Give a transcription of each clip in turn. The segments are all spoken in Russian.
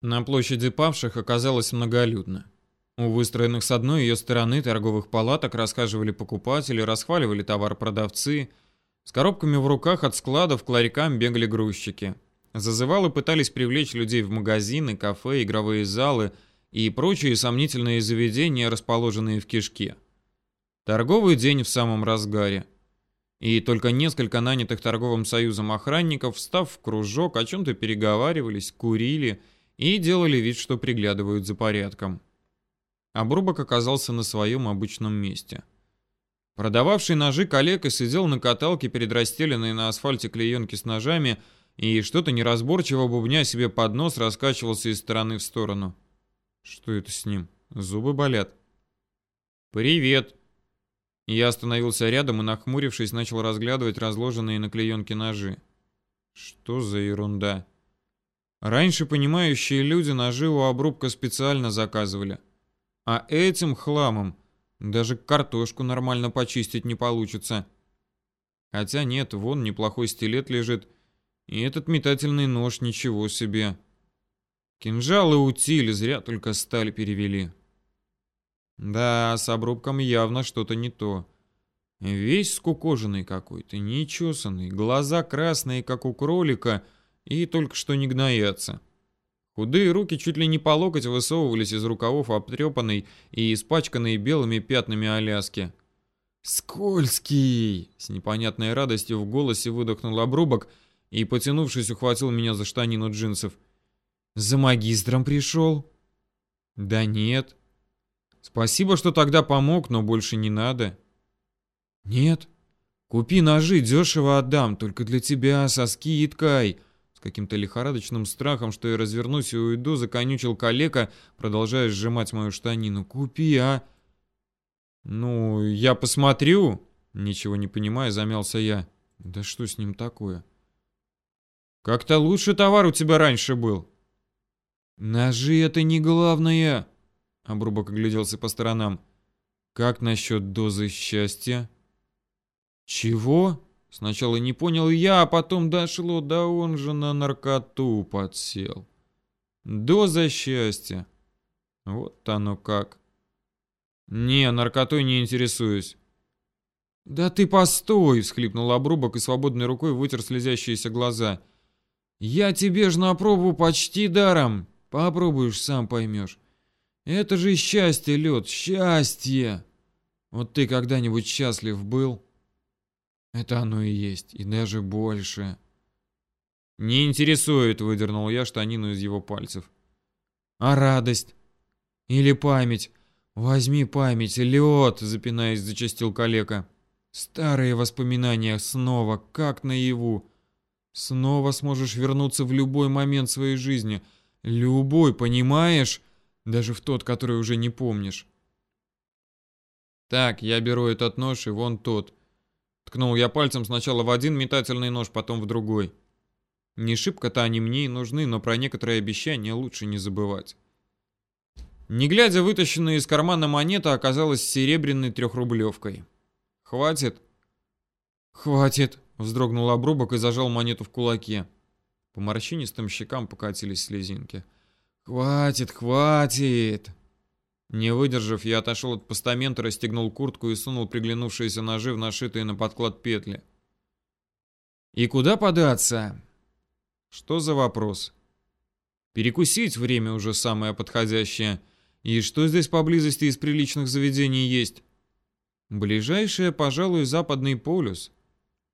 На площади павших оказалось многолюдно. У выстроенных с одной ее стороны торговых палаток расхаживали покупатели, расхваливали товар продавцы. С коробками в руках от складов к ларькам бегали грузчики. Зазывалы пытались привлечь людей в магазины, кафе, игровые залы и прочие сомнительные заведения, расположенные в кишке. Торговый день в самом разгаре. И только несколько нанятых торговым союзом охранников, встав в кружок, о чем-то переговаривались, курили и делали вид, что приглядывают за порядком. Обрубок оказался на своем обычном месте. Продававший ножи калека сидел на каталке перед расстеленной на асфальте клеенки с ножами и что-то неразборчиво бубня себе под нос раскачивался из стороны в сторону. Что это с ним? Зубы болят. «Привет!» Я остановился рядом и, нахмурившись, начал разглядывать разложенные на клеенке ножи. Что за ерунда? Раньше понимающие люди ножи у обрубка специально заказывали. А этим хламом даже картошку нормально почистить не получится. Хотя нет, вон неплохой стилет лежит, и этот метательный нож ничего себе. Кинжал и утиль зря только сталь перевели. Да, с обрубком явно что-то не то. Весь скукоженный какой-то, нечесанный, глаза красные, как у кролика, и только что не гноятся. Худые руки чуть ли не по локоть высовывались из рукавов обтрепанной и испачканной белыми пятнами Аляски. «Скользкий!» — с непонятной радостью в голосе выдохнул обрубок и, потянувшись, ухватил меня за штанину джинсов. «За магистром пришел?» «Да нет. Спасибо, что тогда помог, но больше не надо». «Нет. Купи ножи, дешево отдам, только для тебя со скидкой». С каким-то лихорадочным страхом, что я развернусь и уйду, законючил калека, продолжая сжимать мою штанину. «Купи, а!» «Ну, я посмотрю!» Ничего не понимая, замялся я. «Да что с ним такое?» «Как-то лучше товар у тебя раньше был!» «Ножи — это не главное!» Обрубок огляделся по сторонам. «Как насчет дозы счастья?» «Чего?» Сначала не понял я, а потом дошло, да он же на наркоту подсел. Доза счастья. Вот оно как. Не, наркотой не интересуюсь. Да ты постой, всхлипнул обрубок и свободной рукой вытер слезящиеся глаза. Я тебе ж на пробу почти даром. Попробуешь, сам поймешь. Это же счастье, лед, счастье. Вот ты когда-нибудь счастлив был? Это оно и есть, и даже больше. Не интересует, выдернул я штанину из его пальцев. А радость? Или память? Возьми память, лед, запинаясь, зачастил калека. Старые воспоминания снова, как наяву. Снова сможешь вернуться в любой момент своей жизни. Любой, понимаешь? Даже в тот, который уже не помнишь. Так, я беру этот нож и вон тот. Ткнул я пальцем сначала в один метательный нож, потом в другой. Не шибко-то они мне и нужны, но про некоторые обещания лучше не забывать. Не глядя, вытащенная из кармана монета оказалась серебряной трехрублевкой. «Хватит?» «Хватит!» — вздрогнул обрубок и зажал монету в кулаке. По морщинистым щекам покатились слезинки. «Хватит, хватит!» Не выдержав, я отошел от постамента, расстегнул куртку и сунул приглянувшиеся ножи в нашитые на подклад петли. «И куда податься?» «Что за вопрос?» «Перекусить время уже самое подходящее. И что здесь поблизости из приличных заведений есть?» «Ближайшее, пожалуй, западный полюс.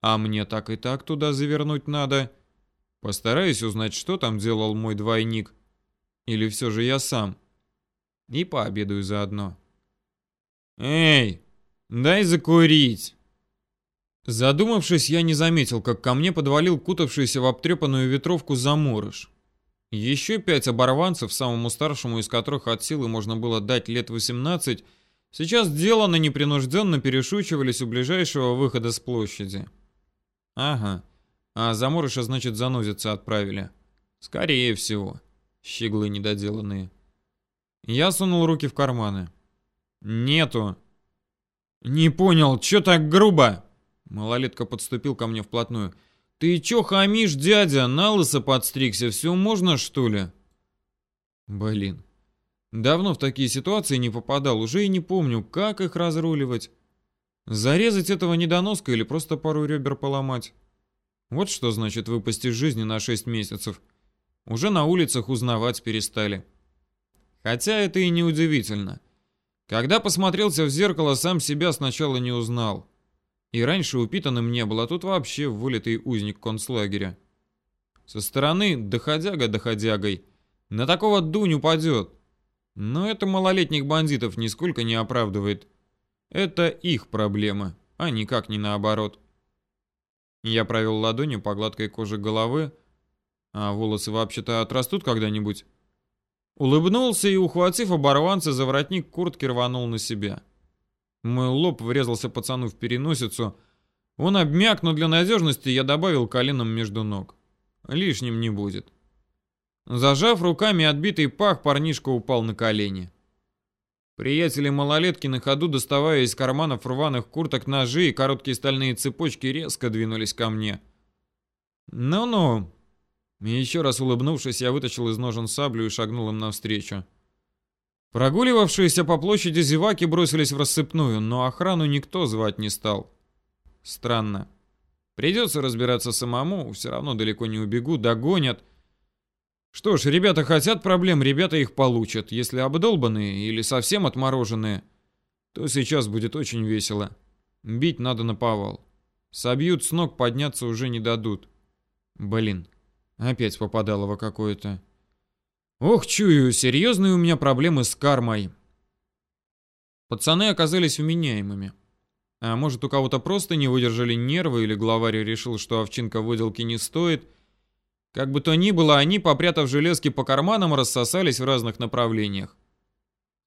А мне так и так туда завернуть надо. Постараюсь узнать, что там делал мой двойник. Или все же я сам?» И пообедаю заодно. «Эй, дай закурить!» Задумавшись, я не заметил, как ко мне подвалил кутавшийся в обтрепанную ветровку заморыш. Еще пять оборванцев, самому старшему из которых от силы можно было дать лет 18, сейчас делано непринужденно перешучивались у ближайшего выхода с площади. Ага, а заморыша, значит, занозиться отправили. Скорее всего, щеглы недоделанные. Я сунул руки в карманы. Нету. Не понял, чё так грубо? Малолетка подступил ко мне вплотную. Ты чё хамишь, дядя? На лысо подстригся, все можно, что ли? Блин. Давно в такие ситуации не попадал, уже и не помню, как их разруливать. Зарезать этого недоноска или просто пару ребер поломать. Вот что значит выпасть из жизни на 6 месяцев. Уже на улицах узнавать перестали. Хотя это и не удивительно. Когда посмотрелся в зеркало, сам себя сначала не узнал. И раньше упитанным не был, а тут вообще вылитый узник концлагеря. Со стороны доходяга доходягой. На такого дунь упадет. Но это малолетних бандитов нисколько не оправдывает. Это их проблема, а никак не наоборот. Я провел ладонью по гладкой коже головы, а волосы вообще-то отрастут когда-нибудь. Улыбнулся и, ухватив оборванца за воротник куртки, рванул на себя. Мой лоб врезался пацану в переносицу. Он обмяк, но для надежности я добавил коленом между ног. Лишним не будет. Зажав руками отбитый пах, парнишка упал на колени. Приятели малолетки на ходу, доставая из карманов рваных курток ножи и короткие стальные цепочки, резко двинулись ко мне. «Ну-ну». Еще раз улыбнувшись, я вытащил из ножен саблю и шагнул им навстречу. Прогуливавшиеся по площади зеваки бросились в рассыпную, но охрану никто звать не стал. Странно. Придется разбираться самому, все равно далеко не убегу, догонят. Что ж, ребята хотят проблем, ребята их получат. Если обдолбанные или совсем отмороженные, то сейчас будет очень весело. Бить надо на повал. Собьют с ног, подняться уже не дадут. Блин, опять попадало во какое-то... Ох, чую, серьезные у меня проблемы с кармой. Пацаны оказались вменяемыми. А может, у кого-то просто не выдержали нервы, или главарь решил, что овчинка выделки не стоит. Как бы то ни было, они, попрятав железки по карманам, рассосались в разных направлениях.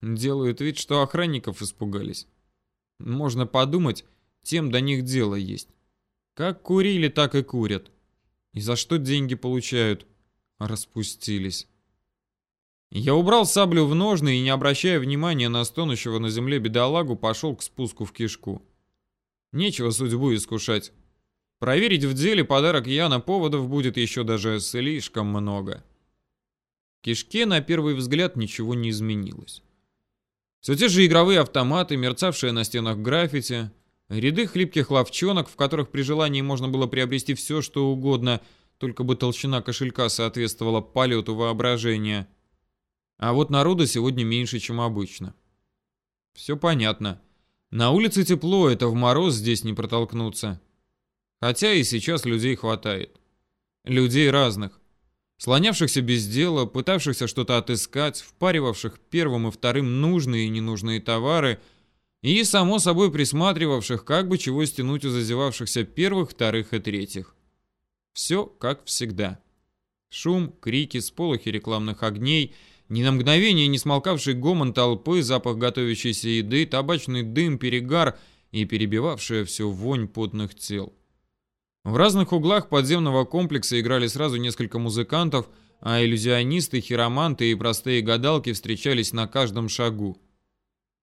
Делают вид, что охранников испугались. Можно подумать, тем до них дело есть. Как курили, так и курят. И за что деньги получают? Распустились. Я убрал саблю в ножны и, не обращая внимания на стонущего на земле бедолагу, пошел к спуску в кишку. Нечего судьбу искушать. Проверить в деле подарок Яна поводов будет еще даже слишком много. В кишке на первый взгляд ничего не изменилось. Все те же игровые автоматы, мерцавшие на стенах граффити, ряды хлипких ловчонок, в которых при желании можно было приобрести все, что угодно, только бы толщина кошелька соответствовала полету воображения – а вот народу сегодня меньше, чем обычно. Все понятно. На улице тепло, это в мороз здесь не протолкнуться. Хотя и сейчас людей хватает. Людей разных. Слонявшихся без дела, пытавшихся что-то отыскать, впаривавших первым и вторым нужные и ненужные товары и, само собой, присматривавших, как бы чего стянуть у зазевавшихся первых, вторых и третьих. Все как всегда. Шум, крики, сполохи рекламных огней — ни на мгновение не смолкавший гомон толпы, запах готовящейся еды, табачный дым, перегар и перебивавшая все вонь потных тел. В разных углах подземного комплекса играли сразу несколько музыкантов, а иллюзионисты, хироманты и простые гадалки встречались на каждом шагу.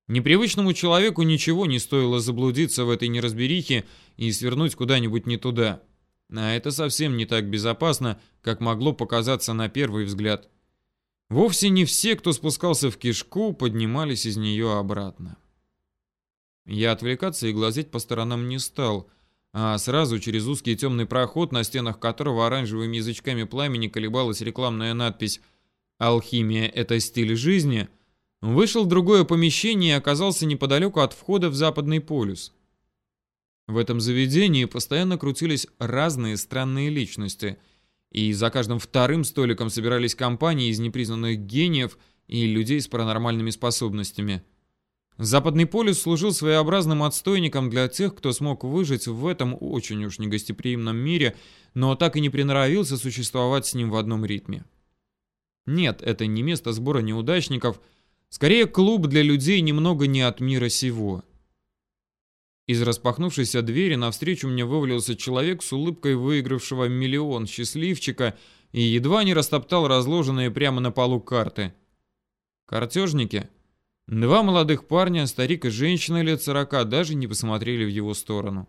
Непривычному человеку ничего не стоило заблудиться в этой неразберихе и свернуть куда-нибудь не туда. А это совсем не так безопасно, как могло показаться на первый взгляд. Вовсе не все, кто спускался в кишку, поднимались из нее обратно. Я отвлекаться и глазеть по сторонам не стал, а сразу через узкий темный проход, на стенах которого оранжевыми язычками пламени колебалась рекламная надпись «Алхимия – это стиль жизни», вышел в другое помещение и оказался неподалеку от входа в Западный полюс. В этом заведении постоянно крутились разные странные личности – и за каждым вторым столиком собирались компании из непризнанных гениев и людей с паранормальными способностями. Западный полюс служил своеобразным отстойником для тех, кто смог выжить в этом очень уж негостеприимном мире, но так и не приноровился существовать с ним в одном ритме. Нет, это не место сбора неудачников, скорее клуб для людей немного не от мира сего. Из распахнувшейся двери навстречу мне вывалился человек с улыбкой выигравшего миллион счастливчика и едва не растоптал разложенные прямо на полу карты. Картежники, два молодых парня, старик и женщина лет сорока, даже не посмотрели в его сторону.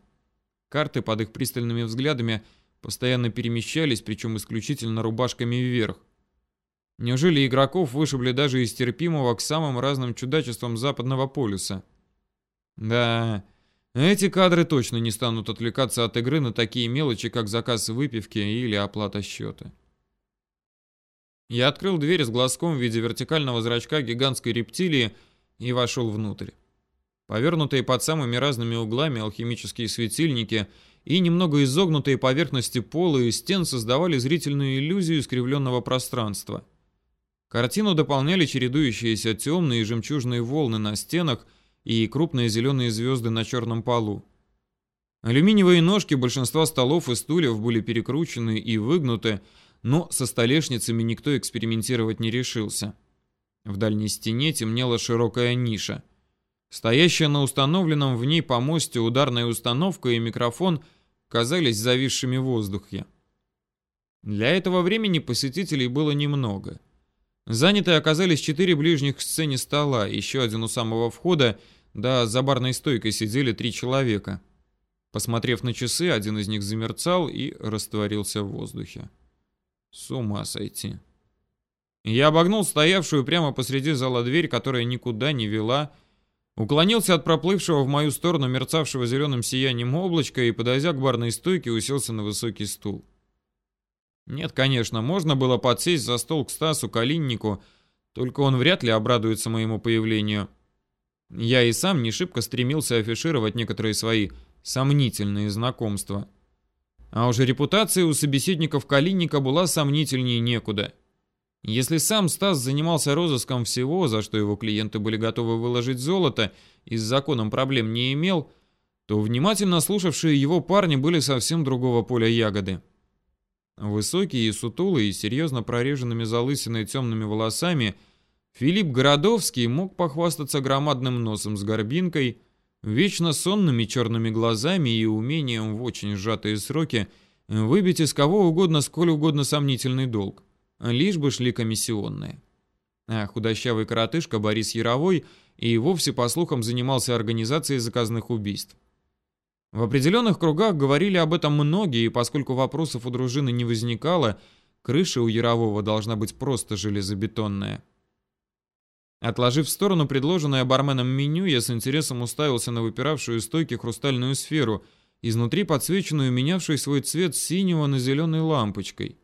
Карты под их пристальными взглядами постоянно перемещались, причем исключительно рубашками вверх. Неужели игроков вышибли даже из терпимого к самым разным чудачествам Западного полюса? Да, эти кадры точно не станут отвлекаться от игры на такие мелочи, как заказ выпивки или оплата счета. Я открыл дверь с глазком в виде вертикального зрачка гигантской рептилии и вошел внутрь. Повернутые под самыми разными углами алхимические светильники и немного изогнутые поверхности пола и стен создавали зрительную иллюзию искривленного пространства. Картину дополняли чередующиеся темные и жемчужные волны на стенах и крупные зеленые звезды на черном полу. Алюминиевые ножки большинства столов и стульев были перекручены и выгнуты, но со столешницами никто экспериментировать не решился. В дальней стене темнела широкая ниша. Стоящая на установленном в ней помосте ударная установка и микрофон казались зависшими в воздухе. Для этого времени посетителей было немного. Заняты оказались четыре ближних к сцене стола, еще один у самого входа, да за барной стойкой сидели три человека. Посмотрев на часы, один из них замерцал и растворился в воздухе. С ума сойти. Я обогнул стоявшую прямо посреди зала дверь, которая никуда не вела, уклонился от проплывшего в мою сторону мерцавшего зеленым сиянием облачка и, подойдя к барной стойке, уселся на высокий стул. Нет, конечно, можно было подсесть за стол к Стасу Калиннику, только он вряд ли обрадуется моему появлению. Я и сам не шибко стремился афишировать некоторые свои сомнительные знакомства. А уже репутация у собеседников Калинника была сомнительнее некуда. Если сам Стас занимался розыском всего, за что его клиенты были готовы выложить золото и с законом проблем не имел, то внимательно слушавшие его парни были совсем другого поля ягоды. Высокий и сутулый, и серьезно прореженными залысиной темными волосами, Филипп Городовский мог похвастаться громадным носом с горбинкой, вечно сонными черными глазами и умением в очень сжатые сроки выбить из кого угодно сколь угодно сомнительный долг, лишь бы шли комиссионные. А худощавый коротышка Борис Яровой и вовсе, по слухам, занимался организацией заказных убийств. В определенных кругах говорили об этом многие, и поскольку вопросов у дружины не возникало, крыша у Ярового должна быть просто железобетонная. Отложив в сторону предложенное барменом меню, я с интересом уставился на выпиравшую из стойки хрустальную сферу, изнутри подсвеченную менявшей свой цвет синего на зеленой лампочкой.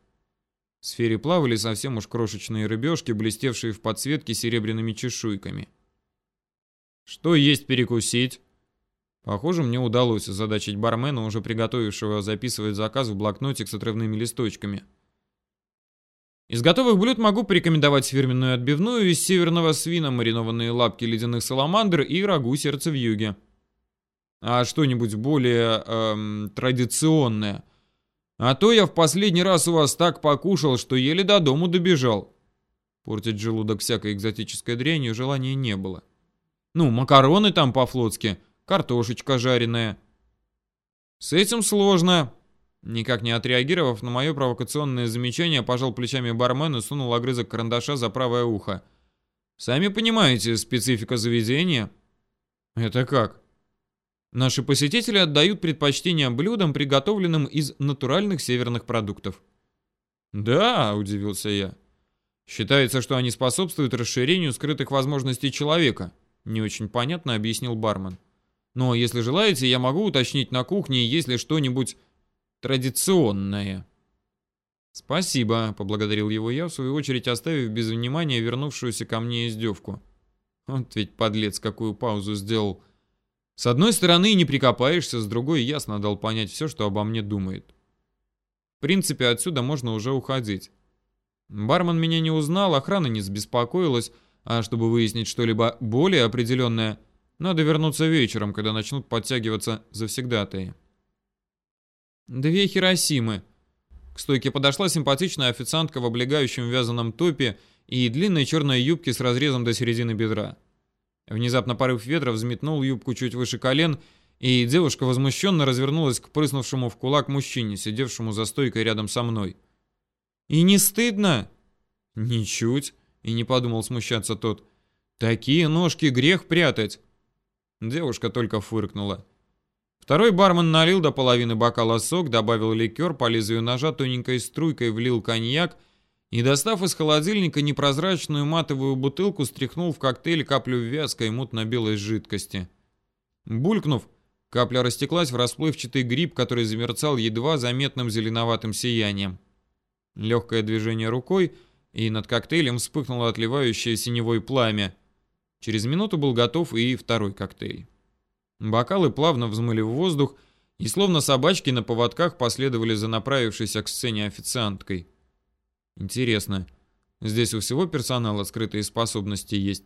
В сфере плавали совсем уж крошечные рыбешки, блестевшие в подсветке серебряными чешуйками. «Что есть перекусить?» Похоже, мне удалось озадачить бармена, уже приготовившего записывать заказ в блокнотик с отрывными листочками. Из готовых блюд могу порекомендовать фирменную отбивную из северного свина, маринованные лапки ледяных саламандр и рагу сердца в юге. А что-нибудь более эм, традиционное. А то я в последний раз у вас так покушал, что еле до дому добежал. Портить желудок всякой экзотической дрянью желания не было. Ну, макароны там по-флотски, картошечка жареная. С этим сложно. Никак не отреагировав на мое провокационное замечание, пожал плечами бармен и сунул огрызок карандаша за правое ухо. «Сами понимаете, специфика заведения». «Это как?» Наши посетители отдают предпочтение блюдам, приготовленным из натуральных северных продуктов. «Да», — удивился я. «Считается, что они способствуют расширению скрытых возможностей человека», — не очень понятно объяснил бармен. «Но если желаете, я могу уточнить на кухне, есть ли что-нибудь традиционное. Спасибо, поблагодарил его я, в свою очередь оставив без внимания вернувшуюся ко мне издевку. Вот ведь подлец какую паузу сделал. С одной стороны не прикопаешься, с другой ясно дал понять все, что обо мне думает. В принципе, отсюда можно уже уходить. Бармен меня не узнал, охрана не беспокоилась, а чтобы выяснить что-либо более определенное, надо вернуться вечером, когда начнут подтягиваться завсегдатые. Две Хиросимы. К стойке подошла симпатичная официантка в облегающем вязаном топе и длинной черной юбке с разрезом до середины бедра. Внезапно порыв ветра взметнул юбку чуть выше колен, и девушка возмущенно развернулась к прыснувшему в кулак мужчине, сидевшему за стойкой рядом со мной. «И не стыдно?» «Ничуть», — и не подумал смущаться тот. «Такие ножки грех прятать». Девушка только фыркнула. Второй бармен налил до половины бокала сок, добавил ликер, по лезвию ножа тоненькой струйкой влил коньяк и, достав из холодильника непрозрачную матовую бутылку, стряхнул в коктейль каплю вязкой мутно-белой жидкости. Булькнув, капля растеклась в расплывчатый гриб, который замерцал едва заметным зеленоватым сиянием. Легкое движение рукой, и над коктейлем вспыхнуло отливающее синевой пламя. Через минуту был готов и второй коктейль. Бокалы плавно взмыли в воздух, и словно собачки на поводках последовали за направившейся к сцене официанткой. Интересно, здесь у всего персонала скрытые способности есть?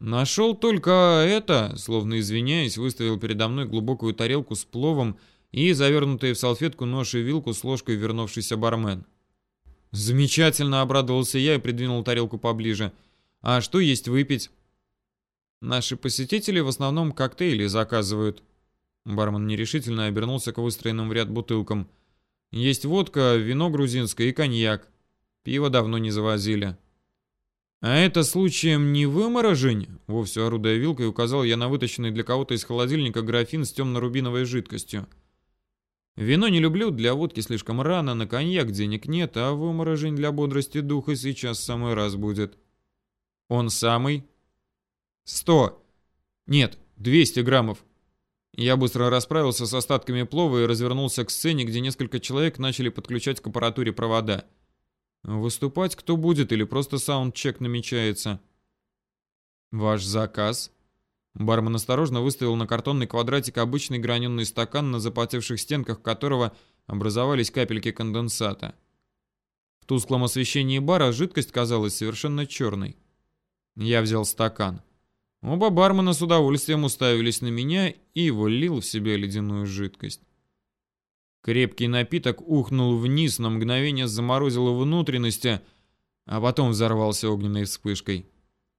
Нашел только это, словно извиняясь, выставил передо мной глубокую тарелку с пловом и завернутые в салфетку нож и вилку с ложкой вернувшийся бармен. Замечательно, обрадовался я и придвинул тарелку поближе. А что есть выпить? Наши посетители в основном коктейли заказывают. Бармен нерешительно обернулся к выстроенным в ряд бутылкам. Есть водка, вино грузинское и коньяк. Пиво давно не завозили. А это случаем не выморожень? Вовсе орудая вилкой указал я на вытащенный для кого-то из холодильника графин с темно-рубиновой жидкостью. Вино не люблю, для водки слишком рано, на коньяк денег нет, а выморожень для бодрости духа сейчас самый раз будет. Он самый? Сто. Нет, двести граммов. Я быстро расправился с остатками плова и развернулся к сцене, где несколько человек начали подключать к аппаратуре провода. Выступать кто будет или просто саундчек намечается? Ваш заказ? Бармен осторожно выставил на картонный квадратик обычный граненый стакан, на запотевших стенках которого образовались капельки конденсата. В тусклом освещении бара жидкость казалась совершенно черной. Я взял стакан. Оба бармена с удовольствием уставились на меня и влил в себя ледяную жидкость. Крепкий напиток ухнул вниз, на мгновение заморозил внутренности, а потом взорвался огненной вспышкой.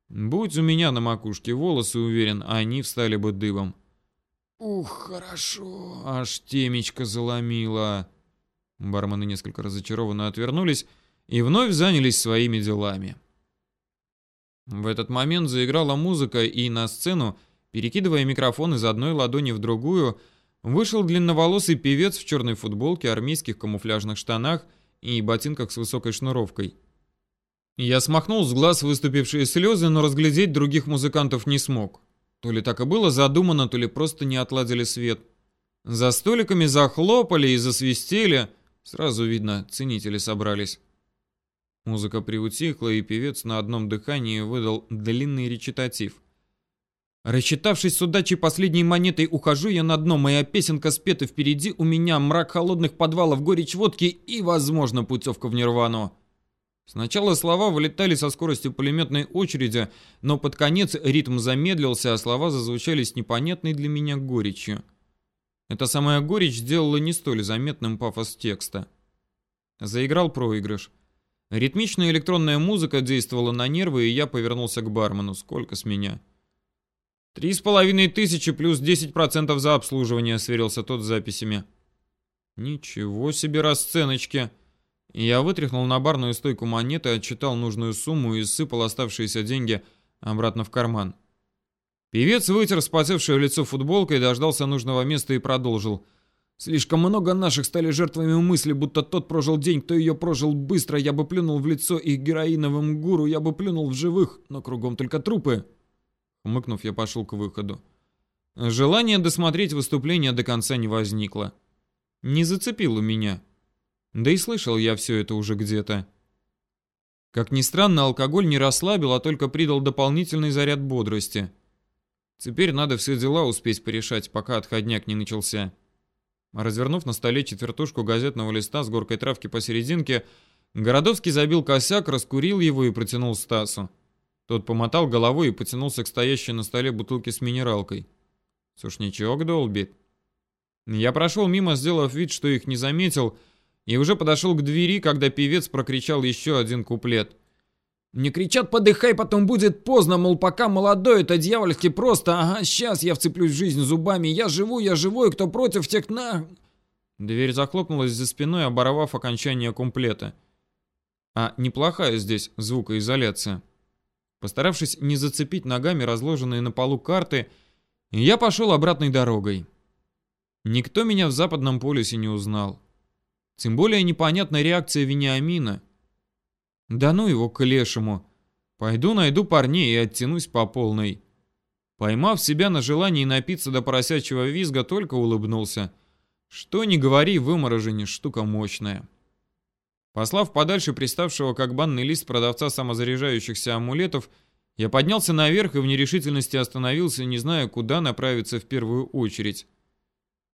Будь у меня на макушке волосы, уверен, они встали бы дыбом. Ух, хорошо, аж темечко заломило. Бармены несколько разочарованно отвернулись и вновь занялись своими делами. В этот момент заиграла музыка, и на сцену, перекидывая микрофон из одной ладони в другую, вышел длинноволосый певец в черной футболке, армейских камуфляжных штанах и ботинках с высокой шнуровкой. Я смахнул с глаз выступившие слезы, но разглядеть других музыкантов не смог. То ли так и было задумано, то ли просто не отладили свет. За столиками захлопали и засвистели. Сразу видно, ценители собрались. Музыка приутихла, и певец на одном дыхании выдал длинный речитатив. Рассчитавшись с удачей последней монетой, ухожу я на дно. Моя песенка спета впереди. У меня мрак холодных подвалов, горечь водки и, возможно, путевка в нирвану. Сначала слова вылетали со скоростью пулеметной очереди, но под конец ритм замедлился, а слова зазвучали с непонятной для меня горечью. Эта самая горечь сделала не столь заметным пафос текста. Заиграл проигрыш. Ритмичная электронная музыка действовала на нервы, и я повернулся к бармену. Сколько с меня? «Три с половиной тысячи плюс десять процентов за обслуживание», — сверился тот с записями. «Ничего себе расценочки!» Я вытряхнул на барную стойку монеты, отчитал нужную сумму и сыпал оставшиеся деньги обратно в карман. Певец вытер спотевшее лицо футболкой, дождался нужного места и продолжил — Слишком много наших стали жертвами мысли, будто тот прожил день, кто ее прожил быстро. Я бы плюнул в лицо их героиновым гуру, я бы плюнул в живых, но кругом только трупы. Хмыкнув, я пошел к выходу. Желание досмотреть выступление до конца не возникло. Не зацепило меня. Да и слышал я все это уже где-то. Как ни странно, алкоголь не расслабил, а только придал дополнительный заряд бодрости. Теперь надо все дела успеть порешать, пока отходняк не начался. Развернув на столе четвертушку газетного листа с горкой травки посерединке, Городовский забил косяк, раскурил его и протянул Стасу. Тот помотал головой и потянулся к стоящей на столе бутылке с минералкой. Сушничок долбит. Я прошел мимо, сделав вид, что их не заметил, и уже подошел к двери, когда певец прокричал еще один куплет. Мне кричат «подыхай, потом будет поздно», мол, пока молодой, это дьявольски просто. Ага, сейчас я вцеплюсь в жизнь зубами. Я живу, я живой, кто против, тех на... Дверь захлопнулась за спиной, оборвав окончание куплета. А неплохая здесь звукоизоляция. Постаравшись не зацепить ногами разложенные на полу карты, я пошел обратной дорогой. Никто меня в западном полюсе не узнал. Тем более непонятна реакция Вениамина. Да ну его к лешему. Пойду найду парней и оттянусь по полной. Поймав себя на желании напиться до поросячьего визга, только улыбнулся. Что ни говори, выморожение штука мощная. Послав подальше приставшего как банный лист продавца самозаряжающихся амулетов, я поднялся наверх и в нерешительности остановился, не зная, куда направиться в первую очередь.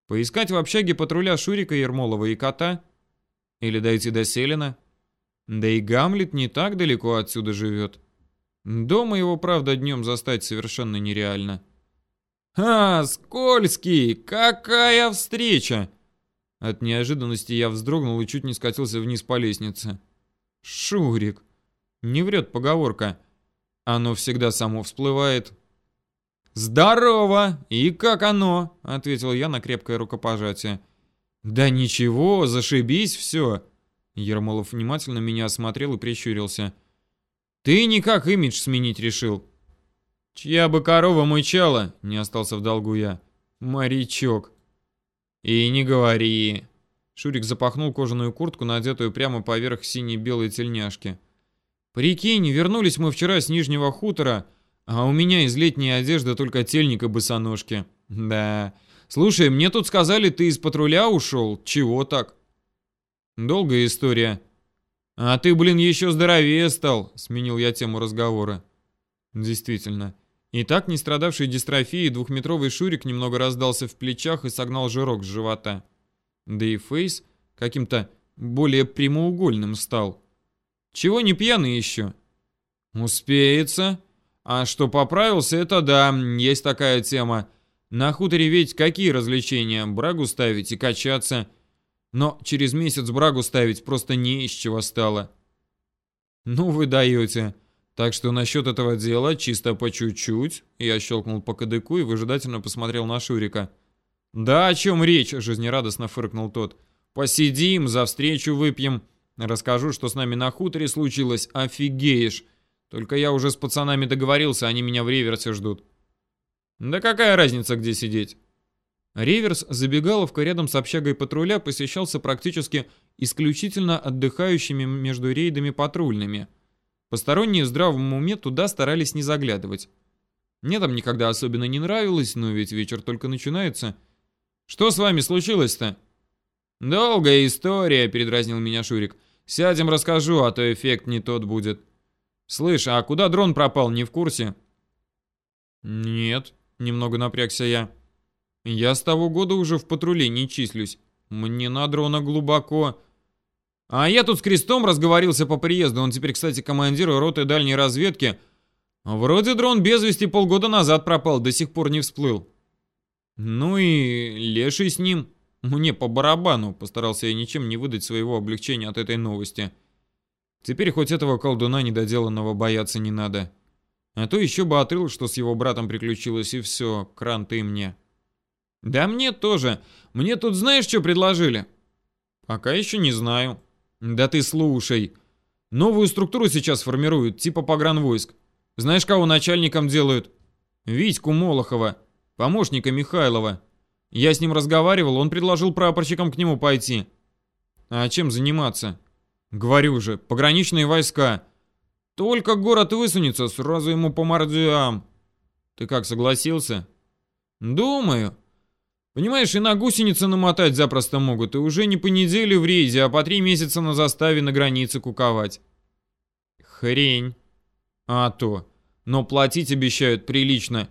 Поискать в общаге патруля Шурика, Ермолова и кота? Или дойти до Селина? Да и Гамлет не так далеко отсюда живет. Дома его, правда, днем застать совершенно нереально. «А, скользкий! Какая встреча!» От неожиданности я вздрогнул и чуть не скатился вниз по лестнице. «Шурик!» Не врет поговорка. Оно всегда само всплывает. «Здорово! И как оно?» — ответил я на крепкое рукопожатие. «Да ничего, зашибись все!» Ермолов внимательно меня осмотрел и прищурился. «Ты никак имидж сменить решил?» «Чья бы корова мычала?» — не остался в долгу я. «Морячок». «И не говори». Шурик запахнул кожаную куртку, надетую прямо поверх синей-белой тельняшки. «Прикинь, вернулись мы вчера с Нижнего хутора, а у меня из летней одежды только тельник и босоножки. Да. Слушай, мне тут сказали, ты из патруля ушел. Чего так? Долгая история. А ты, блин, еще здоровее стал, сменил я тему разговора. Действительно. И так, не страдавший дистрофией, двухметровый шурик немного раздался в плечах и согнал жирок с живота. Да и фейс каким-то более прямоугольным стал. Чего не пьяный еще? Успеется, а что поправился, это да, есть такая тема. На хуторе ведь какие развлечения? Брагу ставить и качаться. Но через месяц брагу ставить просто не из чего стало. Ну вы даете. Так что насчет этого дела чисто по чуть-чуть. Я щелкнул по кадыку и выжидательно посмотрел на Шурика. Да о чем речь? Жизнерадостно фыркнул тот. Посидим, за встречу выпьем. Расскажу, что с нами на хуторе случилось. Офигеешь. Только я уже с пацанами договорился, они меня в реверсе ждут. Да какая разница, где сидеть? Реверс забегаловка рядом с общагой патруля посещался практически исключительно отдыхающими между рейдами патрульными. Посторонние в здравом уме туда старались не заглядывать. Мне там никогда особенно не нравилось, но ведь вечер только начинается. Что с вами случилось-то? Долгая история, передразнил меня Шурик. Сядем, расскажу, а то эффект не тот будет. «Слышь, а куда дрон пропал, не в курсе?» «Нет», — немного напрягся я. «Я с того года уже в патруле не числюсь. Мне на дрона глубоко...» «А я тут с Крестом разговорился по приезду. Он теперь, кстати, командир роты дальней разведки. Вроде дрон без вести полгода назад пропал, до сих пор не всплыл». «Ну и леший с ним. Мне по барабану», — постарался я ничем не выдать своего облегчения от этой новости. Теперь хоть этого колдуна недоделанного бояться не надо. А то еще бы отрыл, что с его братом приключилось, и все, кран ты мне. Да мне тоже. Мне тут знаешь, что предложили? Пока еще не знаю. Да ты слушай. Новую структуру сейчас формируют, типа погранвойск. Знаешь, кого начальником делают? Витьку Молохова, помощника Михайлова. Я с ним разговаривал, он предложил прапорщикам к нему пойти. А чем заниматься? Говорю же, пограничные войска. Только город высунется, сразу ему по мордям. Ты как, согласился? Думаю. Понимаешь, и на гусеницы намотать запросто могут, и уже не по неделе в рейде, а по три месяца на заставе на границе куковать. Хрень. А то. Но платить обещают прилично.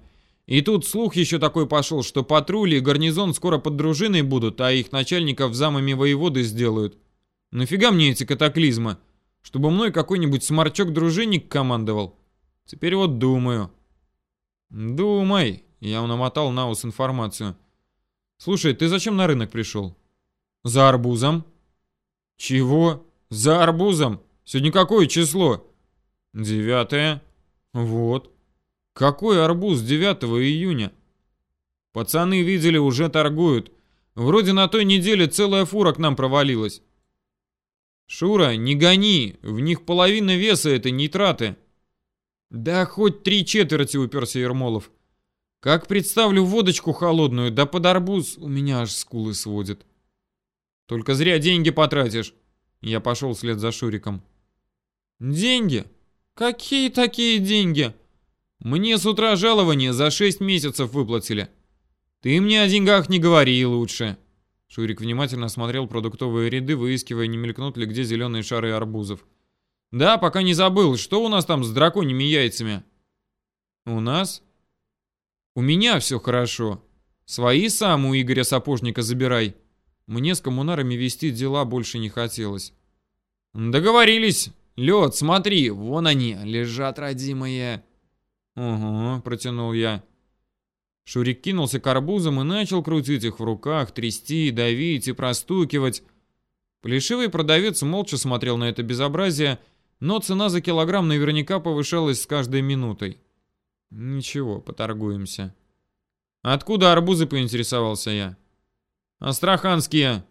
И тут слух еще такой пошел, что патрули и гарнизон скоро под дружиной будут, а их начальников замами воеводы сделают. Нафига мне эти катаклизмы? Чтобы мной какой-нибудь сморчок-дружинник командовал? Теперь вот думаю. Думай. Я намотал на ус информацию. Слушай, ты зачем на рынок пришел? За арбузом. Чего? За арбузом? Сегодня какое число? Девятое. Вот. Какой арбуз 9 июня? Пацаны видели, уже торгуют. Вроде на той неделе целая фура к нам провалилась. «Шура, не гони! В них половина веса — это нитраты!» «Да хоть три четверти!» — уперся Ермолов. «Как представлю водочку холодную, да под арбуз у меня аж скулы сводит!» «Только зря деньги потратишь!» Я пошел вслед за Шуриком. Деньги? Какие такие деньги? Мне с утра жалование за шесть месяцев выплатили. Ты мне о деньгах не говори лучше. Шурик внимательно смотрел продуктовые ряды, выискивая, не мелькнут ли где зеленые шары арбузов. Да, пока не забыл, что у нас там с драконьими яйцами? У нас? У меня все хорошо. Свои сам у Игоря Сапожника забирай. Мне с коммунарами вести дела больше не хотелось. Договорились. Лед, смотри, вон они, лежат, родимые. Угу, протянул я. Шурик кинулся к арбузам и начал крутить их в руках, трясти, давить и простукивать. Плешивый продавец молча смотрел на это безобразие, но цена за килограмм наверняка повышалась с каждой минутой. Ничего, поторгуемся. Откуда арбузы, поинтересовался я. Астраханские.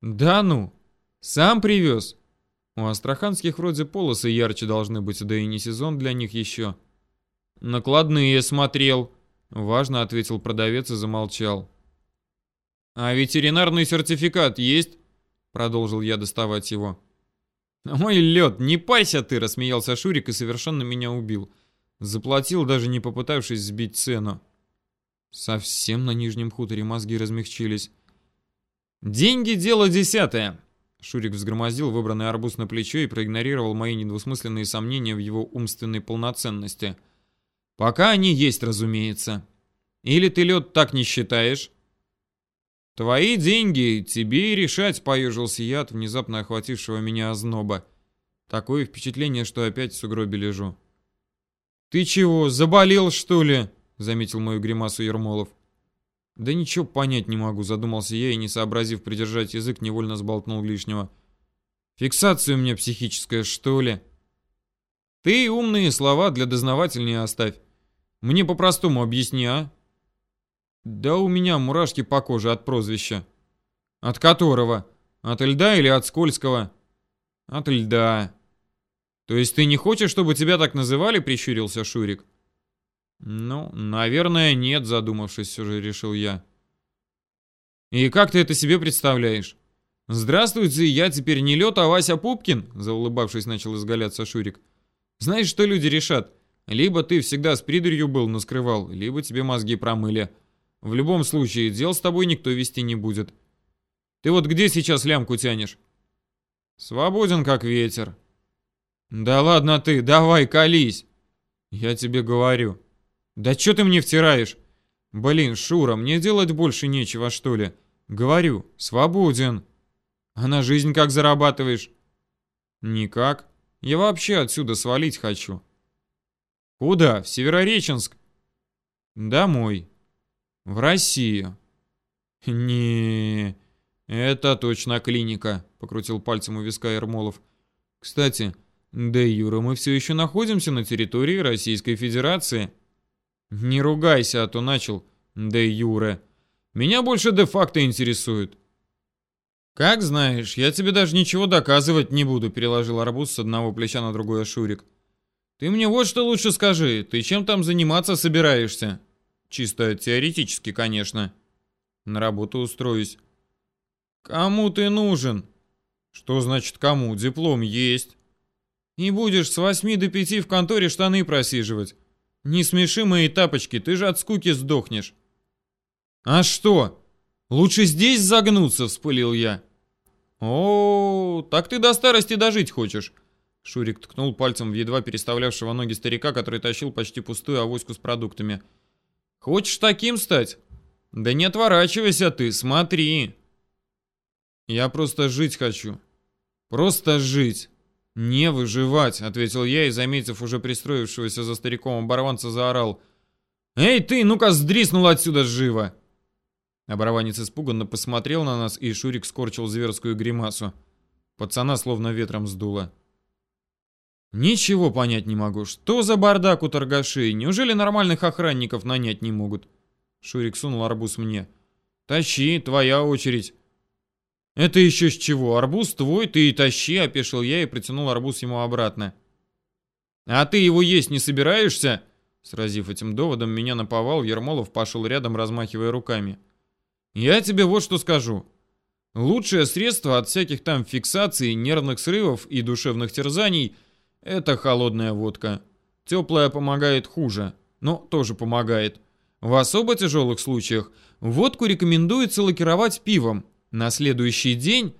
Да ну, сам привез. У астраханских вроде полосы ярче должны быть, да и не сезон для них еще. Накладные смотрел. Важно ответил продавец и замолчал. А ветеринарный сертификат есть? Продолжил я доставать его. Ой, лед, не парься ты, рассмеялся Шурик и совершенно меня убил. Заплатил, даже не попытавшись сбить цену. Совсем на нижнем хуторе мозги размягчились. «Деньги — дело десятое!» Шурик взгромоздил выбранный арбуз на плечо и проигнорировал мои недвусмысленные сомнения в его умственной полноценности — Пока они есть, разумеется. Или ты, Лед, так не считаешь? Твои деньги, тебе и решать, поежился я от внезапно охватившего меня озноба. Такое впечатление, что опять в сугробе лежу. Ты чего, заболел, что ли? Заметил мою гримасу Ермолов. Да ничего понять не могу, задумался я и, не сообразив придержать язык, невольно сболтнул лишнего. Фиксация у меня психическая, что ли? Ты умные слова для дознавательнее оставь. Мне по-простому объясни, а? Да у меня мурашки по коже от прозвища. От которого? От льда или от скользкого? От льда. То есть ты не хочешь, чтобы тебя так называли, прищурился Шурик? Ну, наверное, нет, задумавшись, все же решил я. И как ты это себе представляешь? Здравствуйте, я теперь не лед, а Вася Пупкин, заулыбавшись, начал изгаляться Шурик. Знаешь, что люди решат? Либо ты всегда с придурью был, но скрывал, либо тебе мозги промыли. В любом случае, дел с тобой никто вести не будет. Ты вот где сейчас лямку тянешь? Свободен, как ветер. Да ладно ты, давай, колись. Я тебе говорю. Да что ты мне втираешь? Блин, Шура, мне делать больше нечего, что ли? Говорю, свободен. А на жизнь как зарабатываешь? Никак. Я вообще отсюда свалить хочу. Куда? В Северореченск? Домой. В Россию. Не, это точно клиника, покрутил пальцем у виска Ермолов. Кстати, да Юра, мы все еще находимся на территории Российской Федерации. Не ругайся, а то начал. Да Юра. Меня больше де-факто интересует. Как знаешь, я тебе даже ничего доказывать не буду, переложил арбуз с одного плеча на другое Шурик. Ты мне вот что лучше скажи, ты чем там заниматься собираешься? Чисто теоретически, конечно. На работу устроюсь. Кому ты нужен? Что значит кому? Диплом есть. И будешь с восьми до пяти в конторе штаны просиживать. Не смеши мои тапочки, ты же от скуки сдохнешь. А что? Лучше здесь загнуться, вспылил я. О, так ты до старости дожить хочешь. Шурик ткнул пальцем в едва переставлявшего ноги старика, который тащил почти пустую авоську с продуктами. «Хочешь таким стать? Да не отворачивайся ты, смотри!» «Я просто жить хочу. Просто жить. Не выживать», — ответил я и, заметив уже пристроившегося за стариком оборванца, заорал. «Эй ты, ну-ка сдриснул отсюда живо!» Оборванец испуганно посмотрел на нас, и Шурик скорчил зверскую гримасу. Пацана словно ветром сдуло. Ничего понять не могу. Что за бардак у торгашей? Неужели нормальных охранников нанять не могут? Шурик сунул арбуз мне. Тащи, твоя очередь. Это еще с чего? Арбуз твой, ты и тащи, опешил я и протянул арбуз ему обратно. А ты его есть не собираешься? Сразив этим доводом меня наповал, Ермолов пошел рядом, размахивая руками. Я тебе вот что скажу. Лучшее средство от всяких там фиксаций, нервных срывов и душевных терзаний – Это холодная водка. Теплая помогает хуже, но тоже помогает. В особо тяжелых случаях водку рекомендуется лакировать пивом. На следующий день